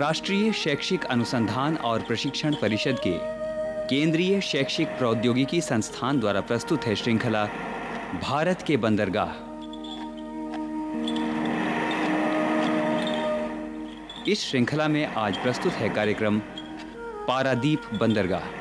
राष्ट्रीय शैक्षिक अनुसंधान और प्रशिक्षण परिषद के केंद्रीय शैक्षिक प्रौद्योगिकी संस्थान द्वारा प्रस्तुत है श्रृंखला भारत के बंदरगाह। इस श्रृंखला में आज प्रस्तुत है कार्यक्रम पारादीप बंदरगाह।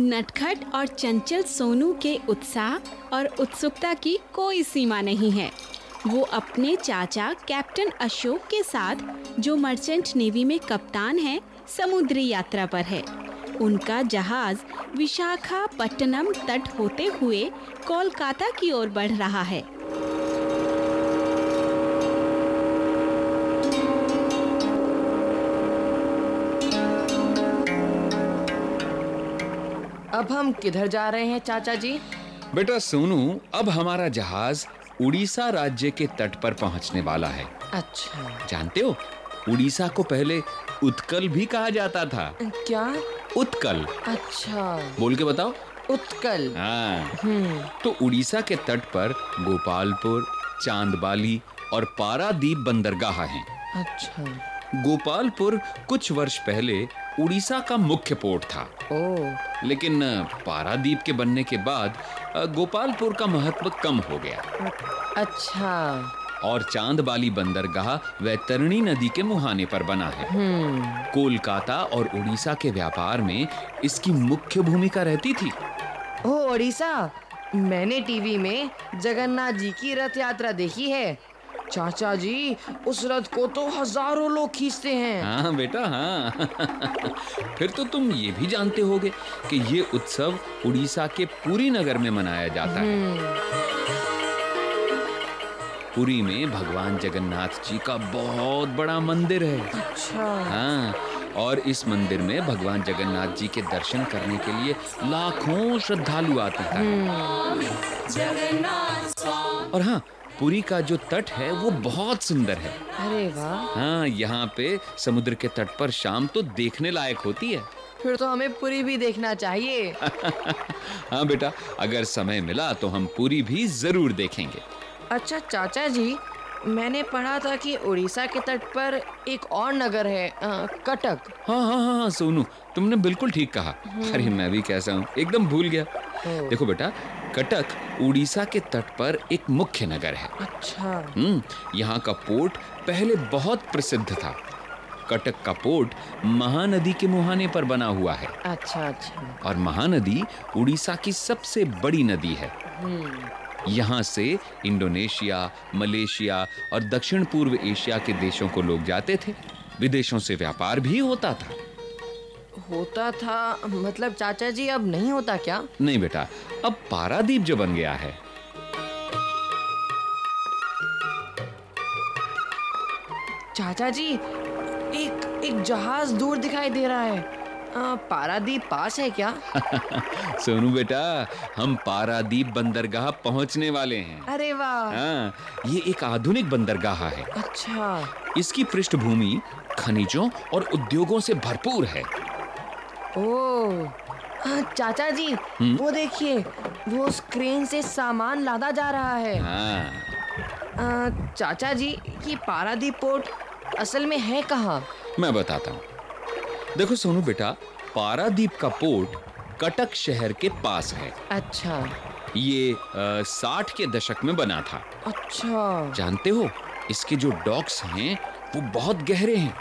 नटखट और चंचल सोनू के उत्साह और उत्सुकता की कोई सीमा नहीं है। वो अपने चाचा कैप्टन अशोक के साथ, जो मर्चेंट नेवी में कप्तान है, समुद्री यात्रा पर है। उनका जहाज़ विशाखापट्टनम तट होते हुए कोलकाता की ओर बढ़ रहा है। अब हम किधर जा रहे हैं चाचा जी? बेटा सोनू अब हमारा जहाज़ उड़ीसा राज्य के तट पर पहुँचने वाला है। अच्छा। जानते हो उड़ीसा को पहले उत्कल भी कहा जाता था। क्या? उत्कल। अच्छा। बोल के बताओ। उत्कल। हाँ। हम्म। तो उड़ीसा के तट पर गोपालपुर चांदबाली और पारादीप बंदरगाह हैं। अच्छा। गोपालपुर कुछ वर्ष पहले उड़ीसा का मुख्य पोर्ट था। ओ। लेकिन पारादीप के बनने के बाद गोपालपुर का महत्व कम हो गया। अच्छा। और चांदबाली बंदरगाह वैतरणी नदी के मुहाने पर बना है। हम्म। कोलकाता और उड़ीसा के व्यापार में इसकी मुख्य भूमिका रहती थी। ओ उड़ीसा! मैंने टीवी में जगन्नाथ जी की रथ यात्रा देखी है। चाचा जी उस रथ को तो हज़ारों लोग खींचते हैं। हाँ बेटा हाँ। फिर तो तुम ये भी जानते होगे कि ये उत्सव उड़ीसा के पुरी नगर में मनाया जाता है। हम्म, पुरी में भगवान जगन्नाथ जी का बहुत बड़ा मंदिर है। अच्छा। हाँ और इस मंदिर में भगवान जगन्नाथ जी के दर्शन करने के लिए लाखों श्रद्धालु आते हैं। और हाँ पुरी का जो तट है वो बहुत सुंदर है। अरे वाह। हाँ यहाँ पे समुद्र के तट पर शाम तो देखने लायक होती है। फिर तो हमें पूरी भी देखना चाहिए। हाँ बेटा अगर समय मिला तो हम पूरी भी ज़रूर देखेंगे। अच्छा चाचा जी मैंने पढ़ा था कि उड़ीसा के तट पर एक और नगर है अ, कटक। हाँ हाँ हाँ हाँ सोनू तुमने बिल्कुल ठीक कहा। अरे मैं भी कैसा हूँ एकदम भूल गया। देखो बेटा कटक उड़ीसा के तट पर एक मुख्य नगर है। अच्छा। हम्म यहाँ का पोर्ट पहले बहुत प्रसिद्ध था। कटक का पोर्ट महानदी के मुहाने पर बना हुआ है। अच्छा अच्छा। और महानदी उड़ीसा की सबसे बड़ी नदी है। हम्म। यहाँ से इंडोनेशिया मलेशिया और दक्षिण पूर्व एशिया के देशों को लोग जाते थे। विदेशों से व्यापार भी होता था। होता था? मतलब चाचा जी अब नहीं होता क्या? नहीं बेटा अब पारादीप जो बन गया है। चाचा जी एक एक जहाज़ दूर दिखाई दे रहा है। पारादीप पास है क्या? सोनू बेटा हम पारादीप बंदरगाह पहुँचने वाले हैं। अरे वाह! हाँ ये एक आधुनिक बंदरगाह है। अच्छा। इसकी पृष्ठभूमि खनिजों और उद्योगों से भरपूर है। ओ चाचा जी हुँ? वो देखिए वो उस क्रेन से सामान लादा जा रहा है। हाँ। अ, चाचा जी ये पारादीप पोर्ट असल में है कहाँ? मैं बताता हूँ। देखो सोनू बेटा पारादीप का पोर्ट कटक शहर के पास है। अच्छा। ये साठ के दशक में बना था। अच्छा। जानते हो इसके जो डॉक्स हैं वो बहुत गहरे हैं।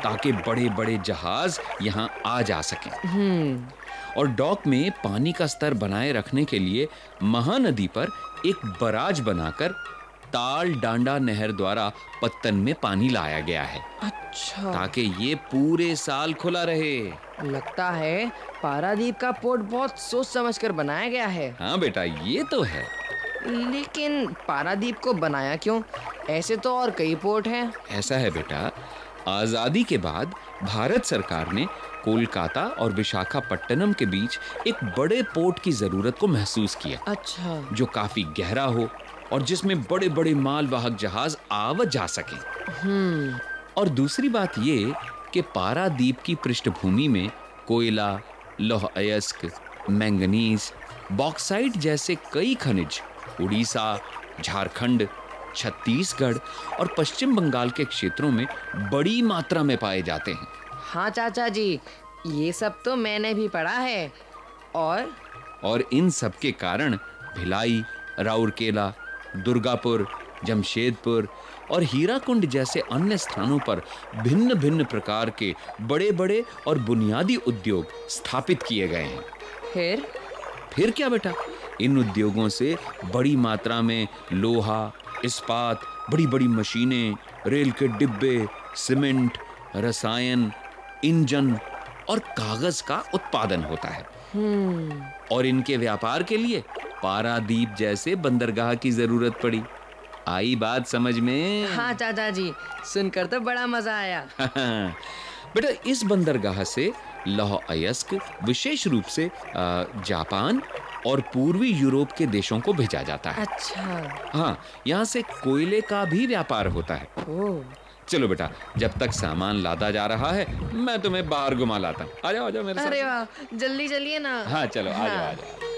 ताकि बड़े बड़े जहाज़ यहाँ आ जा सकें। हम्म। और डॉक में पानी का स्तर बनाए रखने के लिए महानदी पर एक बराज बनाकर ताल डांडा नहर द्वारा पत्तन में पानी लाया गया है। अच्छा। ताकि ये पूरे साल खुला रहे। लगता है पारादीप का पोर्ट बहुत सोच समझ कर बनाया गया है। हाँ बेटा ये तो है। लेकिन पारादीप को बनाया क्यों? ऐसे तो और कई पोर्ट हैं। ऐसा है बेटा आज़ादी के बाद भारत सरकार ने कोलकाता और विशाखापट्टनम के बीच एक बड़े पोर्ट की ज़रूरत को महसूस किया। अच्छा। जो काफ़ी गहरा हो और जिसमें बड़े बड़े मालवाहक जहाज़ आव जा सके। हम्म। और दूसरी बात ये कि पारादीप की पृष्ठभूमि में कोयला लौह अयस्क मैंगनीज बॉक्साइट जैसे कई खनिज उड़ीसा झारखंड छत्तीसगढ़ और पश्चिम बंगाल के क्षेत्रों में बड़ी मात्रा में पाए जाते हैं। हाँ चाचा जी ये सब तो मैंने भी पढ़ा है। और? और इन सब के कारण भिलाई राउरकेला दुर्गापुर जमशेदपुर और हीराकुंड जैसे अन्य स्थानों पर भिन्न भिन्न प्रकार के बड़े बड़े और बुनियादी उद्योग स्थापित किए गए हैं। फिर? फिर क्या बेटा? इन उद्योगों से बड़ी मात्रा में लोहा इस्पात बड़ी बड़ी मशीनें रेल के डिब्बे सीमेंट रसायन इंजन और कागज़ का उत्पादन होता है। और इनके व्यापार के लिए पारादीप जैसे बंदरगाह की ज़रूरत पड़ी। आई बात समझ में? हाँ चाचा जी सुनकर तो बड़ा मज़ा आया। बेटा इस बंदरगाह से लौह अयस्क विशेष रूप से जापान और पूर्वी यूरोप के देशों को भेजा जाता है। अच्छा। हाँ यहाँ से कोयले का भी व्यापार होता है। ओ। चलो बेटा जब तक सामान लादा जा रहा है मैं तुम्हें बाहर घुमा लाता हूँ। आ जाओ आ जाओ मेरे अरे वाह जल्दी चलिए ना। हाँ चलो आ जाओ आ हाँ। जाओ।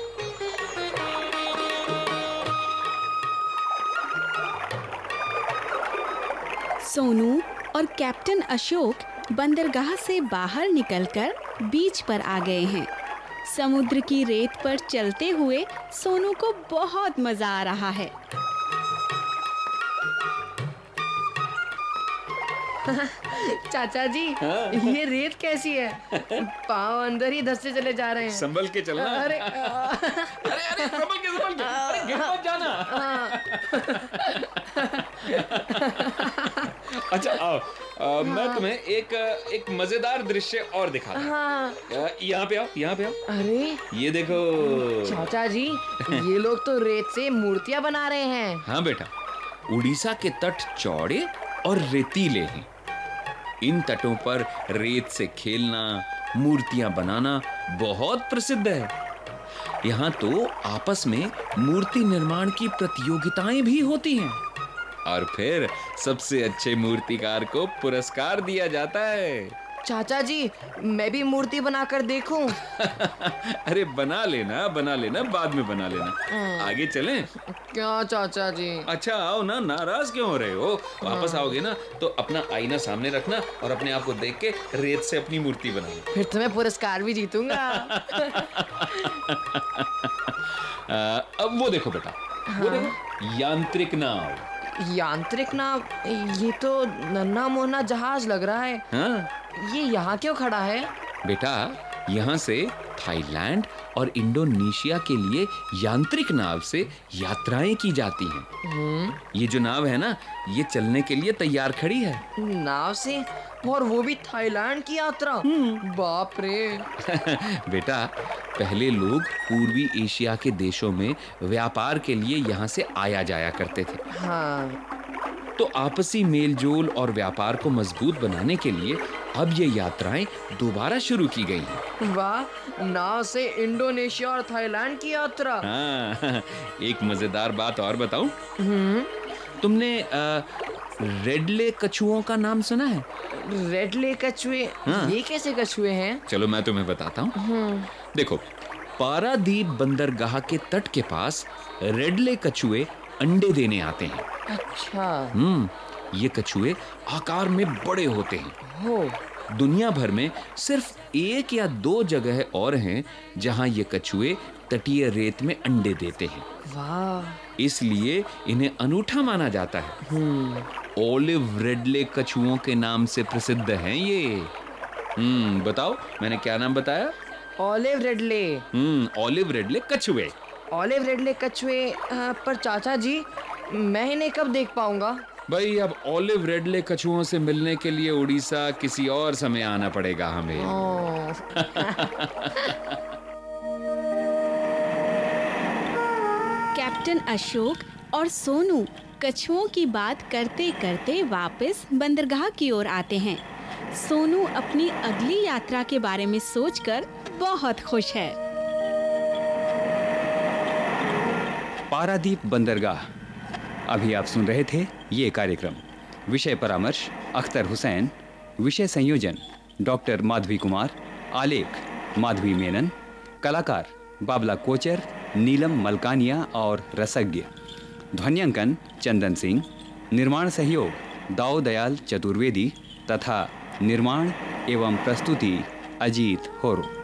सोनू और कैप्टन अशोक बंदरगाह से बाहर निकलकर बीच पर आ गए हैं। समुद्र की रेत पर चलते हुए सोनू को बहुत मज़ा आ रहा है। चाचा जी हाँ। ये रेत कैसी है? पाँव अंदर ही धसते चले जा रहे हैं। संभल के चलना। अरे अरे अरे संभल के संभल के। अरे गिर मत जाना। अच्छा आओ। अ, मैं तुम्हें एक एक मज़ेदार दृश्य और दिखा हाँ। यहाँ पे आओ यहाँ पे आओ। अरे। ये देखो। चाचा जी ये लोग तो रेत से मूर्तियाँ बना रहे हैं। हाँ बेटा उड़ीसा के तट चौड़े और रेतीले हैं। इन तटों पर रेत से खेलना मूर्तियाँ बनाना बहुत प्रसिद्ध है। यहाँ तो आपस में मूर्ति निर्माण की प्रतियोगिताएँ भी होती हैं। और फिर सबसे अच्छे मूर्तिकार को पुरस्कार दिया जाता है। चाचा जी मैं भी मूर्ति बनाकर देखूँ। अरे बना लेना बना लेना बाद में बना लेना। आगे चलें? क्या चाचा जी? अच्छा आओ ना नाराज़ क्यों हो रहे हो? वापस आओगे ना तो अपना आईना सामने रखना और अपने आप को देख के रेत से अपनी मूर्ति बनाना फिर तो मैं पुरस्कार भी जीतूँगा। अब वो देखो बेटा वो देखो यांत्रिक नाव। यांत्रिक ना ये तो नन्ना मोहना जहाज़ लग रहा है। हाँ? ये यहाँ क्यों खड़ा है? बेटा यहाँ से थाईलैंड और इंडोनेशिया के लिए यांत्रिक नाव से यात्राएँ की जाती हैं। ये जो नाव है ना ये चलने के लिए तैयार खड़ी है। नाव से? और वो भी थाईलैंड की यात्रा? बाप रे। बेटा पहले लोग पूर्वी एशिया के देशों में व्यापार के लिए यहाँ से आया जाया करते थे। हाँ। तो आपसी मेलजोल और व्यापार को मज़बूत बनाने के लिए अब ये यात्राएँ दोबारा शुरू की गई हैं। वाह नाव से इंडोनेशिया और थाईलैंड की यात्रा। हाँ एक मज़ेदार बात और बताऊँ? तुमने अ, रेडले कछुओं का नाम सुना है? रेडले कछुए? हाँ। ये कैसे कछुए हैं? चलो मैं तुम्हें बताता हूँ। देखो पारादीप बंदरगाह के तट के पास रेडले कछुए अंडे देने आते हैं। अच्छा। हम्म ये कछुए आकार में बड़े होते हैं। हो दुनिया भर में सिर्फ़ एक या दो जगह और हैं जहाँ ये कछुए तटीय रेत में अंडे देते हैं। वाह। इसलिए इन्हें अनूठा माना जाता है। ओलिव रेडले कछुओं के नाम से प्रसिद्ध हैं ये। हम्म बताओ मैंने क्या नाम बताया? Olive ridley. हम्म ओलिव रेडले कछुए। ऑलिव रेडले कछुए पर चाचा जी मैं इन्हें कब देख पाऊँगा? भाई अब ओलिव रेडले कछुओं से मिलने के लिए उड़ीसा किसी और समय आना पड़ेगा हमें। कैप्टन अशोक और सोनू कछुओं की बात करते करते वापस बंदरगाह की ओर आते हैं। सोनू अपनी अगली यात्रा के बारे में सोचकर बहुत खुश है। पारादीप बंदरगाह। अभी आप सुन रहे थे ये कार्यक्रम। विषय परामर्श, अख्तर हुसैन। विषय संयोजन, डॉक्टर माधवी कुमार। आलेख, माधवी मेनन। कलाकार, बाबला कोचर, नीलम मलकानिया और रसज्ञ। ध्वन्यांकन, चंदन सिंह। निर्माण सहयोग दाऊ दयाल चतुर्वेदी। तथा निर्माण एवं प्रस्तुति, अजीत होरो।